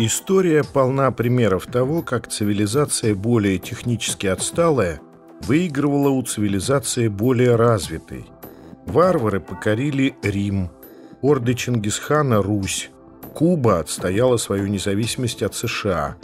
История полна примеров того, как цивилизация более технически отсталая выигрывала у цивилизации более развитой. Варвары покорили Рим, орды Чингисхана – Русь, Куба отстояла свою независимость от США,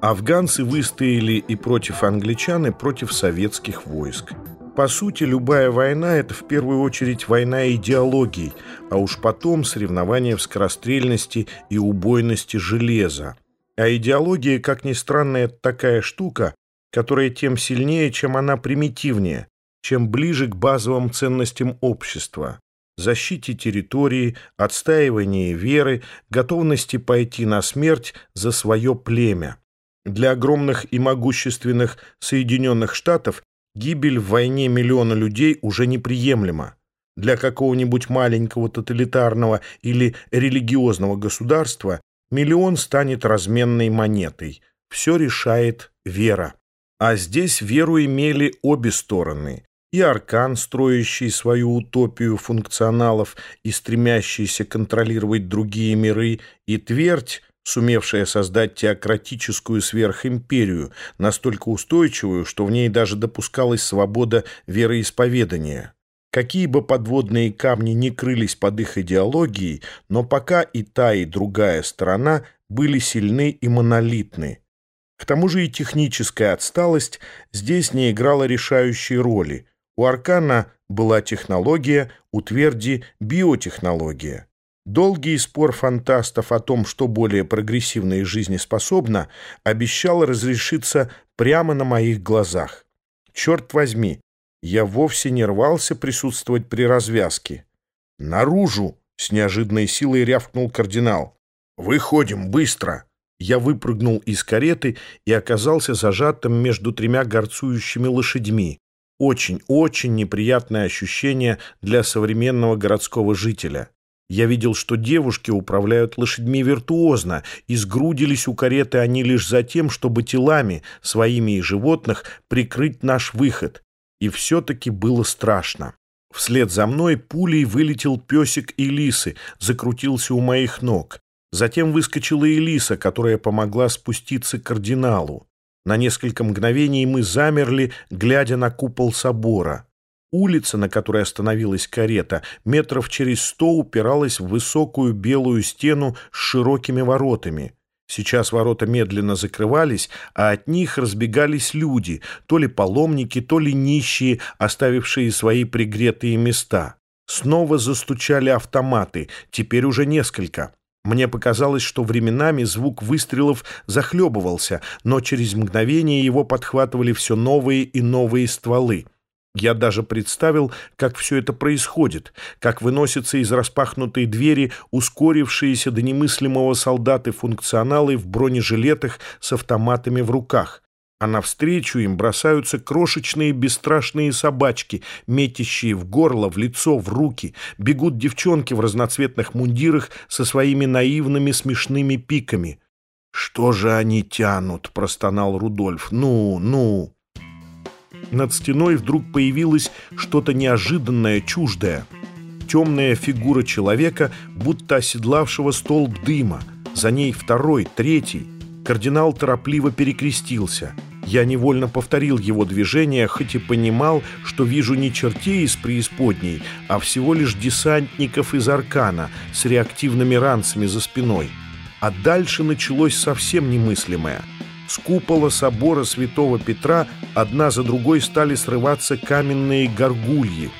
афганцы выстояли и против англичан, и против советских войск. По сути, любая война – это в первую очередь война идеологий, а уж потом соревнования в скорострельности и убойности железа. А идеология, как ни странно, это такая штука, которая тем сильнее, чем она примитивнее, чем ближе к базовым ценностям общества защите территории, отстаивании веры, готовности пойти на смерть за свое племя. Для огромных и могущественных Соединенных Штатов Гибель в войне миллиона людей уже неприемлема. Для какого-нибудь маленького тоталитарного или религиозного государства миллион станет разменной монетой. Все решает вера. А здесь веру имели обе стороны. И Аркан, строящий свою утопию функционалов и стремящийся контролировать другие миры, и Твердь, сумевшая создать теократическую сверхимперию, настолько устойчивую, что в ней даже допускалась свобода вероисповедания. Какие бы подводные камни ни крылись под их идеологией, но пока и та, и другая сторона были сильны и монолитны. К тому же и техническая отсталость здесь не играла решающей роли. У Аркана была технология, у Тверди – биотехнология. Долгий спор фантастов о том, что более прогрессивно и жизнеспособно, обещал разрешиться прямо на моих глазах. Черт возьми, я вовсе не рвался присутствовать при развязке. «Наружу!» — с неожиданной силой рявкнул кардинал. «Выходим, быстро!» Я выпрыгнул из кареты и оказался зажатым между тремя горцующими лошадьми. Очень, очень неприятное ощущение для современного городского жителя. Я видел, что девушки управляют лошадьми виртуозно, и сгрудились у кареты они лишь за тем, чтобы телами, своими и животных, прикрыть наш выход. И все-таки было страшно. Вслед за мной пулей вылетел песик Элисы, закрутился у моих ног. Затем выскочила Элиса, которая помогла спуститься кардиналу. На несколько мгновений мы замерли, глядя на купол собора. Улица, на которой остановилась карета, метров через сто упиралась в высокую белую стену с широкими воротами. Сейчас ворота медленно закрывались, а от них разбегались люди, то ли паломники, то ли нищие, оставившие свои пригретые места. Снова застучали автоматы, теперь уже несколько. Мне показалось, что временами звук выстрелов захлебывался, но через мгновение его подхватывали все новые и новые стволы. Я даже представил, как все это происходит, как выносятся из распахнутой двери ускорившиеся до немыслимого солдаты-функционалы в бронежилетах с автоматами в руках. А навстречу им бросаются крошечные бесстрашные собачки, метящие в горло, в лицо, в руки. Бегут девчонки в разноцветных мундирах со своими наивными смешными пиками. «Что же они тянут?» — простонал Рудольф. «Ну, ну!» Над стеной вдруг появилось что-то неожиданное, чуждое. Темная фигура человека, будто оседлавшего столб дыма. За ней второй, третий. Кардинал торопливо перекрестился. Я невольно повторил его движение, хоть и понимал, что вижу не чертей из преисподней, а всего лишь десантников из Аркана с реактивными ранцами за спиной. А дальше началось совсем немыслимое — с купола собора святого Петра одна за другой стали срываться каменные горгульи.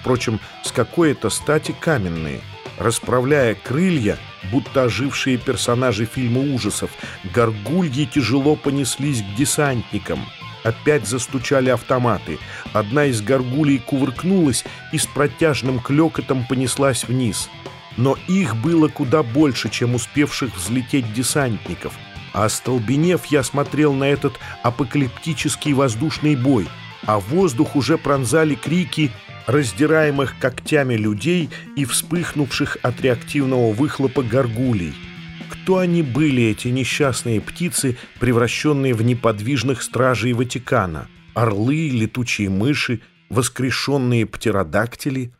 Впрочем, с какой это стати каменные? Расправляя крылья, будто ожившие персонажи фильма ужасов, горгульи тяжело понеслись к десантникам. Опять застучали автоматы. Одна из горгулей кувыркнулась и с протяжным клёкотом понеслась вниз. Но их было куда больше, чем успевших взлететь десантников — а остолбенев, я смотрел на этот апокалиптический воздушный бой, а воздух уже пронзали крики раздираемых когтями людей и вспыхнувших от реактивного выхлопа горгулей. Кто они были, эти несчастные птицы, превращенные в неподвижных стражей Ватикана? Орлы, летучие мыши, воскрешенные птеродактили?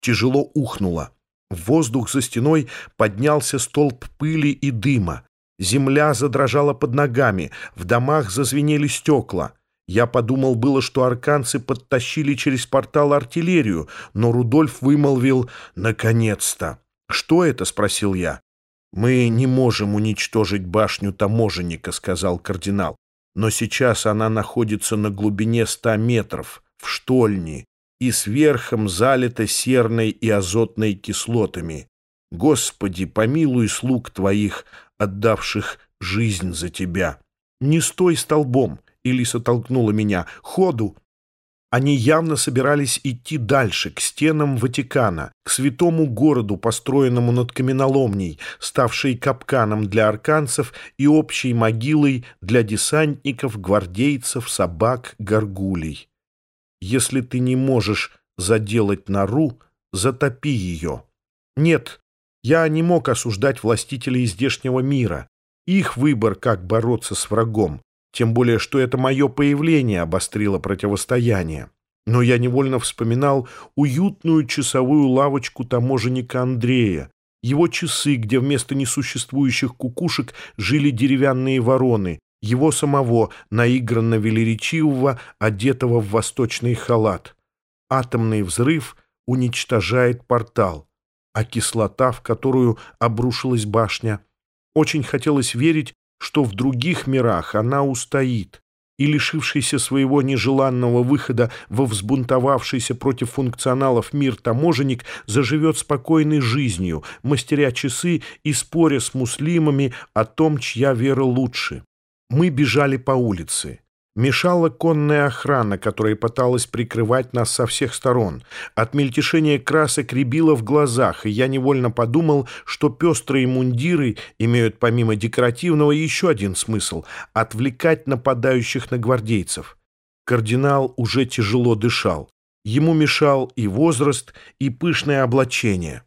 Тяжело ухнуло. В воздух за стеной поднялся столб пыли и дыма. Земля задрожала под ногами, в домах зазвенели стекла. Я подумал было, что арканцы подтащили через портал артиллерию, но Рудольф вымолвил «наконец-то». «Что это?» — спросил я. «Мы не можем уничтожить башню таможенника», — сказал кардинал. «Но сейчас она находится на глубине ста метров, в штольне, и сверхом залита серной и азотной кислотами. Господи, помилуй слуг Твоих, отдавших жизнь за Тебя. Не стой столбом!» — Элиса толкнула меня. «Ходу!» Они явно собирались идти дальше, к стенам Ватикана, к святому городу, построенному над каменоломней, ставшей капканом для арканцев и общей могилой для десантников, гвардейцев, собак, горгулей. Если ты не можешь заделать нору, затопи ее. Нет, я не мог осуждать властителей здешнего мира. Их выбор, как бороться с врагом. Тем более, что это мое появление обострило противостояние. Но я невольно вспоминал уютную часовую лавочку таможенника Андрея, его часы, где вместо несуществующих кукушек жили деревянные вороны, его самого, наигранно велеречивого, одетого в восточный халат. Атомный взрыв уничтожает портал, а кислота, в которую обрушилась башня. Очень хотелось верить, что в других мирах она устоит, и, лишившийся своего нежеланного выхода во взбунтовавшийся против функционалов мир таможенник заживет спокойной жизнью, мастеря часы и споря с муслимами о том, чья вера лучше. Мы бежали по улице. Мешала конная охрана, которая пыталась прикрывать нас со всех сторон. От мельтешения красок рябило в глазах, и я невольно подумал, что пестрые мундиры имеют помимо декоративного еще один смысл — отвлекать нападающих на гвардейцев. Кардинал уже тяжело дышал. Ему мешал и возраст, и пышное облачение.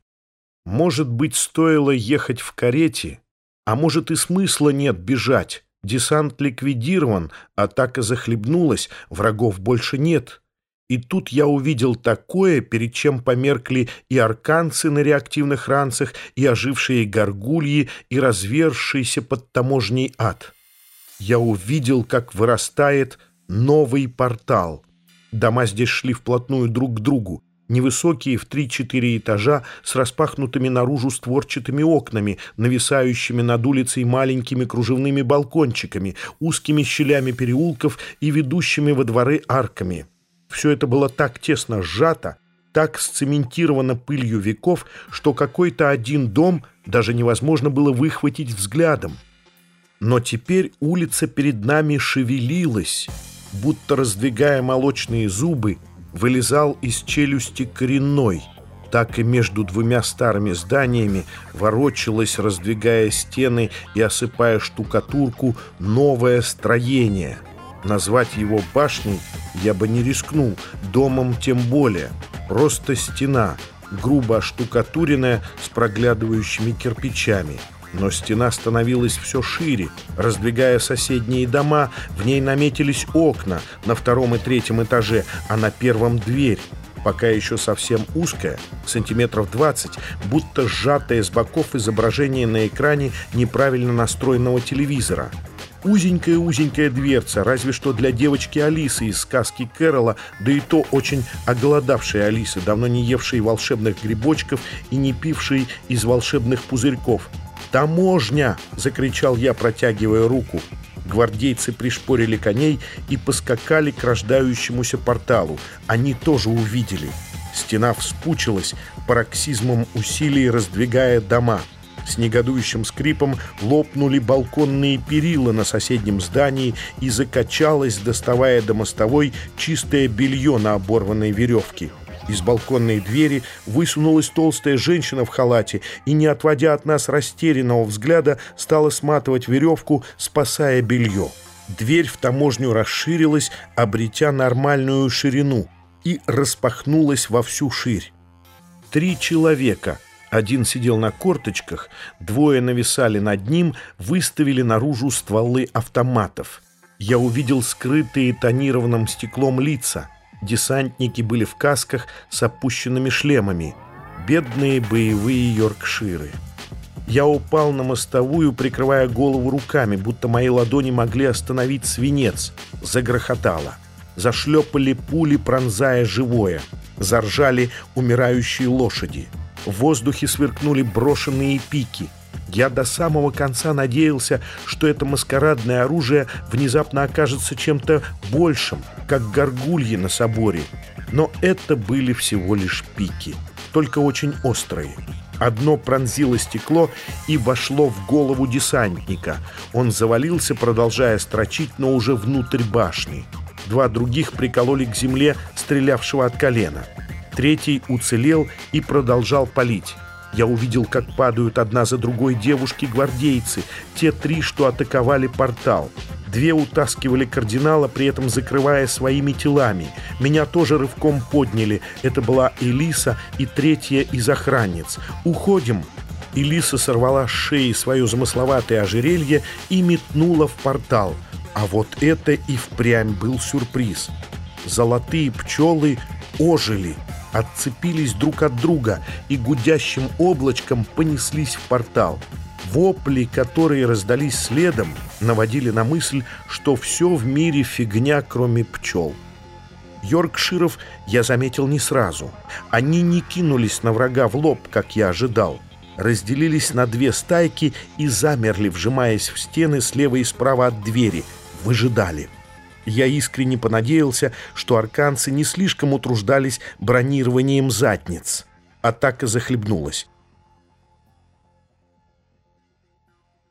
Может быть, стоило ехать в карете, а может и смысла нет бежать. Десант ликвидирован, атака захлебнулась, врагов больше нет. И тут я увидел такое, перед чем померкли и арканцы на реактивных ранцах, и ожившие горгульи, и развершийся под таможней ад. Я увидел, как вырастает новый портал. Дома здесь шли вплотную друг к другу невысокие в три-четыре этажа с распахнутыми наружу створчатыми окнами, нависающими над улицей маленькими кружевными балкончиками, узкими щелями переулков и ведущими во дворы арками. Все это было так тесно сжато, так сцементировано пылью веков, что какой-то один дом даже невозможно было выхватить взглядом. Но теперь улица перед нами шевелилась, будто раздвигая молочные зубы, вылезал из челюсти коренной, так и между двумя старыми зданиями ворочалось, раздвигая стены и осыпая штукатурку, новое строение. Назвать его башней я бы не рискнул, домом тем более. Просто стена, грубо оштукатуренная с проглядывающими кирпичами – но стена становилась все шире. Раздвигая соседние дома, в ней наметились окна на втором и третьем этаже, а на первом дверь. Пока еще совсем узкая, сантиметров 20, будто сжатое с боков изображение на экране неправильно настроенного телевизора. Узенькая-узенькая дверца, разве что для девочки Алисы из сказки Кэрола, да и то очень оголодавшей Алисы, давно не евшей волшебных грибочков и не пившей из волшебных пузырьков – «Таможня!» — закричал я, протягивая руку. Гвардейцы пришпорили коней и поскакали к рождающемуся порталу. Они тоже увидели. Стена вспучилась, пароксизмом усилий раздвигая дома. С негодующим скрипом лопнули балконные перила на соседнем здании и закачалось, доставая до мостовой, чистое белье на оборванной веревке. Из балконной двери высунулась толстая женщина в халате и, не отводя от нас растерянного взгляда, стала сматывать веревку, спасая белье. Дверь в таможню расширилась, обретя нормальную ширину, и распахнулась во всю ширь. Три человека — один сидел на корточках, двое нависали над ним, выставили наружу стволы автоматов. Я увидел скрытые тонированным стеклом лица. Десантники были в касках с опущенными шлемами. Бедные боевые йоркширы. Я упал на мостовую, прикрывая голову руками, будто мои ладони могли остановить свинец. Загрохотало. Зашлепали пули, пронзая живое. Заржали умирающие лошади. В воздухе сверкнули брошенные пики. Я до самого конца надеялся, что это маскарадное оружие внезапно окажется чем-то большим, как горгульи на соборе. Но это были всего лишь пики, только очень острые. Одно пронзило стекло и вошло в голову десантника. Он завалился, продолжая строчить, но уже внутрь башни. Два других прикололи к земле стрелявшего от колена. Третий уцелел и продолжал палить. Я увидел, как падают одна за другой девушки-гвардейцы, те три, что атаковали портал. Две утаскивали кардинала, при этом закрывая своими телами. Меня тоже рывком подняли. Это была Элиса и третья из охранниц. «Уходим!» Элиса сорвала с шеи свое замысловатое ожерелье и метнула в портал. А вот это и впрямь был сюрприз. Золотые пчелы ожили, отцепились друг от друга и гудящим облачком понеслись в портал. Вопли, которые раздались следом, наводили на мысль, что все в мире фигня, кроме пчел. Йоркширов я заметил не сразу. Они не кинулись на врага в лоб, как я ожидал. Разделились на две стайки и замерли, вжимаясь в стены слева и справа от двери. Выжидали. Я искренне понадеялся, что арканцы не слишком утруждались бронированием задниц. Атака захлебнулась.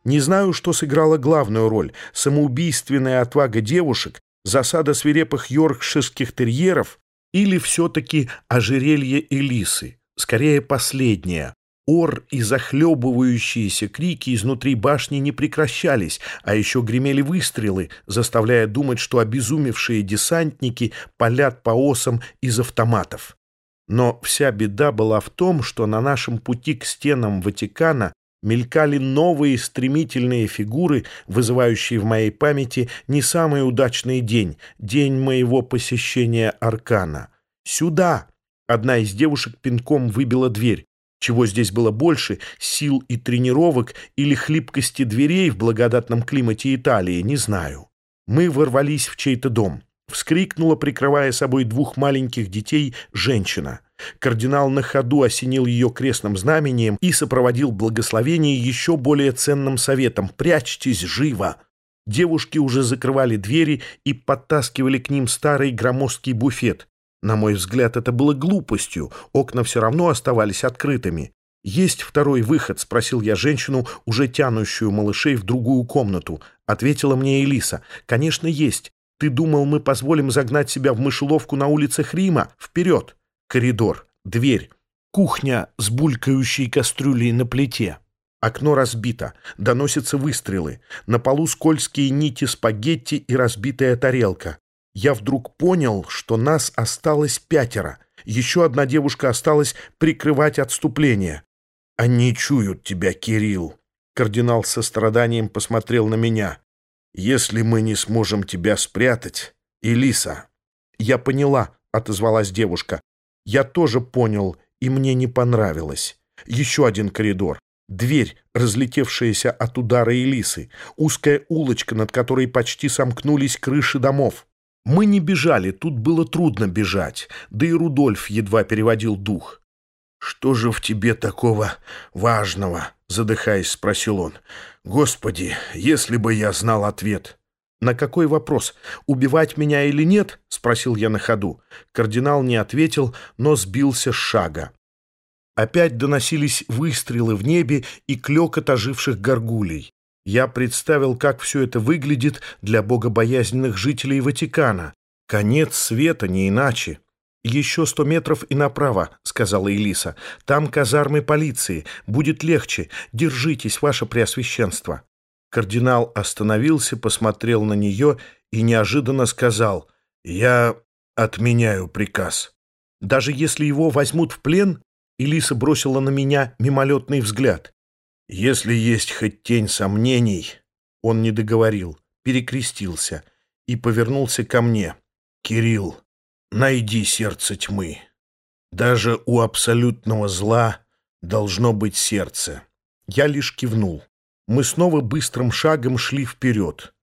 Не знаю, что сыграло главную роль — самоубийственная отвага девушек, засада свирепых йоркширских терьеров или все-таки ожерелье Элисы. Скорее, последнее. Ор и захлебывающиеся крики изнутри башни не прекращались, а еще гремели выстрелы, заставляя думать, что обезумевшие десантники палят по осам из автоматов. Но вся беда была в том, что на нашем пути к стенам Ватикана мелькали новые стремительные фигуры, вызывающие в моей памяти не самый удачный день, день моего посещения Аркана. «Сюда!» Одна из девушек пинком выбила дверь. Чего здесь было больше, сил и тренировок или хлипкости дверей в благодатном климате Италии, не знаю. Мы ворвались в чей-то дом. Вскрикнула, прикрывая собой двух маленьких детей, женщина. Кардинал на ходу осенил ее крестным знамением и сопроводил благословение еще более ценным советом «Прячьтесь живо!». Девушки уже закрывали двери и подтаскивали к ним старый громоздкий буфет. На мой взгляд, это было глупостью, окна все равно оставались открытыми. «Есть второй выход?» — спросил я женщину, уже тянущую малышей в другую комнату. Ответила мне Элиса. «Конечно, есть. Ты думал, мы позволим загнать себя в мышеловку на улицах Рима? Вперед! Коридор, дверь, кухня с булькающей кастрюлей на плите. Окно разбито, доносятся выстрелы. На полу скользкие нити спагетти и разбитая тарелка. Я вдруг понял, что нас осталось пятеро. Еще одна девушка осталась прикрывать отступление. «Они чуют тебя, Кирилл!» Кардинал со страданием посмотрел на меня. «Если мы не сможем тебя спрятать, Элиса...» «Я поняла», — отозвалась девушка. «Я тоже понял, и мне не понравилось. Еще один коридор. Дверь, разлетевшаяся от удара Элисы. Узкая улочка, над которой почти сомкнулись крыши домов. Мы не бежали, тут было трудно бежать. Да и Рудольф едва переводил дух. «Что же в тебе такого важного?» — задыхаясь, спросил он. «Господи, если бы я знал ответ!» «На какой вопрос? Убивать меня или нет?» — спросил я на ходу. Кардинал не ответил, но сбился с шага. Опять доносились выстрелы в небе и клёкот оживших горгулей. Я представил, как все это выглядит для богобоязненных жителей Ватикана. Конец света, не иначе. «Еще сто метров и направо», — сказала Элиса. «Там казармы полиции. Будет легче. Держитесь, ваше преосвященство». Кардинал остановился, посмотрел на нее и неожиданно сказал «Я отменяю приказ». «Даже если его возьмут в плен?» Элиса бросила на меня мимолетный взгляд. «Если есть хоть тень сомнений...» Он не договорил, перекрестился и повернулся ко мне. «Кирилл, Найди сердце тьмы. Даже у абсолютного зла должно быть сердце. Я лишь кивнул. Мы снова быстрым шагом шли вперед.